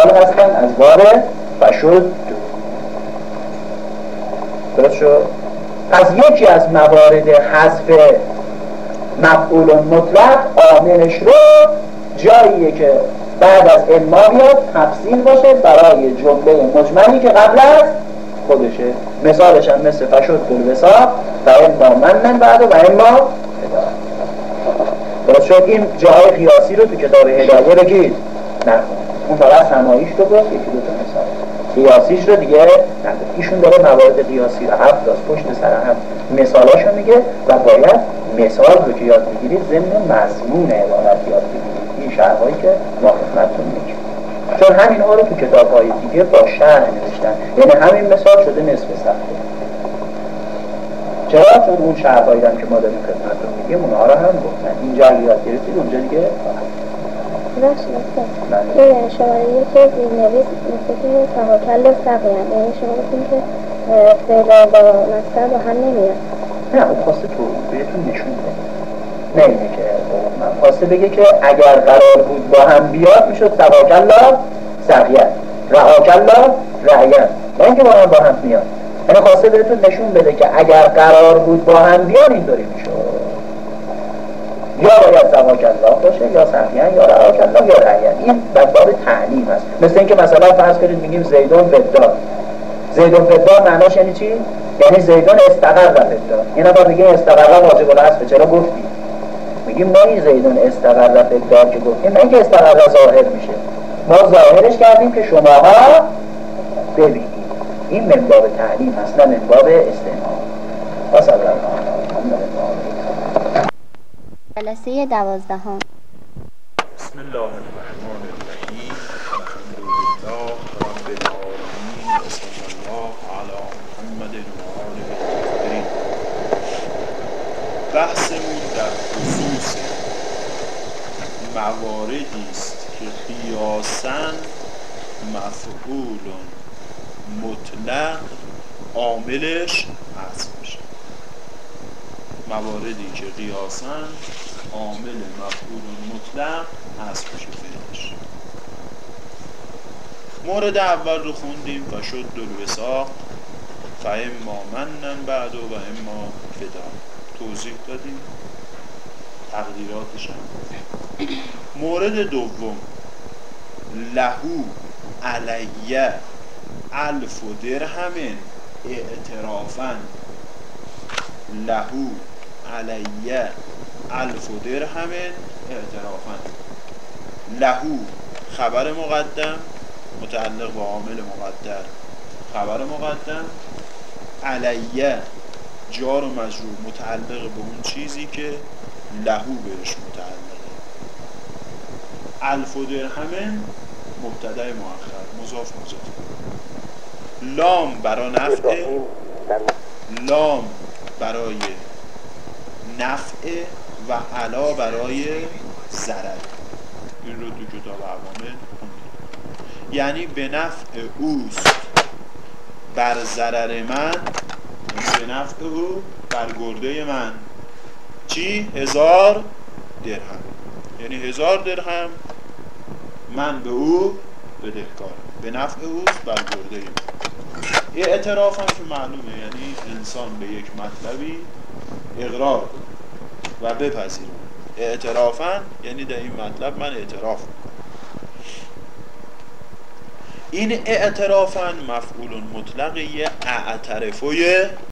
مثال هستن از بار فشد درست شد؟ پس یکی از موارد حذف مفعول مطلق عاملش رو جاییه که بعد از اما بیاد تفصیل باشه برای جمله مجملی که قبل از خودشه. مثالش هم مثل فشد بالوسا و اما من بعد و اما درست شد؟ این جاهای قیاسی رو تو کتاب هدایه بگید. نکن اون فقط سماییش رو گفت یکی دو تا مثال. قیاسیش رو دیگه نگفت ایشون داره موارد قیاسی رو هفت داست پشت سر هم مثالاش رو میگه و باید مثال رو که یاد بگیرید ضمن مضمون عبارت یاد بگیرید. این شرحایی که ما خدمتتون میگیم چون همین رو تو کتاب های دیگه با شرح نوشتن. یعنی همین مثال شده نصف صفحه چرا؟ چون اون شرحایی هم که ما داریم خدمتتون میگیم اونها رو هم گفتن. اینجا یاد گرفتید اونجا دیگه بخش مثل یه شماره یک زیر نویس مثل و سقی هم یعنی شما گفتیم که فعل با مستر با هم نمیاد نه اون خواسته تو بهتون نشون نه اینه که من خواسته بگه که اگر قرار بود با هم بیاد می‌شد تواکل سقیت رعاکل رعیت نه اینکه با هم با هم میاد یعنی خواسته بهتون نشون بده که اگر قرار بود با هم بیان اینطوری می‌شد. یا باید سواک الله باشه یا سهیان یا رعاک الله یا رعیان این باب تعلیم است. مثل اینکه مثلا فرض کنید میگیم زیدون بدار زیدون بدار معناش یعنی چی؟ یعنی زیدون استقر و بدار یه نفر میگه استقر واجب العصر چرا گفتی؟ میگیم ما این زیدون استقر و بدار که گفتیم نه اینکه استقر ظاهر میشه. ما ظاهرش کردیم که شماها ببینید این من باب تعلیم هست نه من باب استعمال و صلی الله جلسه دوازدهم. بسم الله الرحمن الرحیم. الحمد لله رب العالمین و صلی الله علی محمد و آله الطاهرین بحثمون در خصوص مواردی است که قیاسا مفعول مطلق عاملش حذف میشه. مواردی که قیاسا عامل مفعول مطلق حذف فعلش مورد اول رو خوندیم. و شد دلوساق و اما منن بعد و اما فدا. توضیح دادیم. تقدیراتش هم. مورد دوم. لهو علیه الف و درهم اعترافن لهو علیه الف و درهم اعترافن لهو خبر مقدم. متعلق با عامل مقدر خبر مقدم. علیه جار و مجرور. متعلق به اون چیزی که لهو بهش متعلقه. الف و درهم مبتدای مؤخر. مضاف مضاف. لام برای نفع. لام برای نفع. و علا برای ضرر. این رو دو کتاب عوامل یعنی به نفع اوست بر ضرر من به نفع او بر گرده من. چی؟ هزار درهم. یعنی هزار درهم من به او بدهکارم به نفع اوست بر گرده من. اعتراف هم که معلومه. یعنی انسان به یک مطلبی اقرار و بپذیره اعترافا یعنی در این مطلب من اعتراف این اعترافا مفعول مطلق یه اعترفوی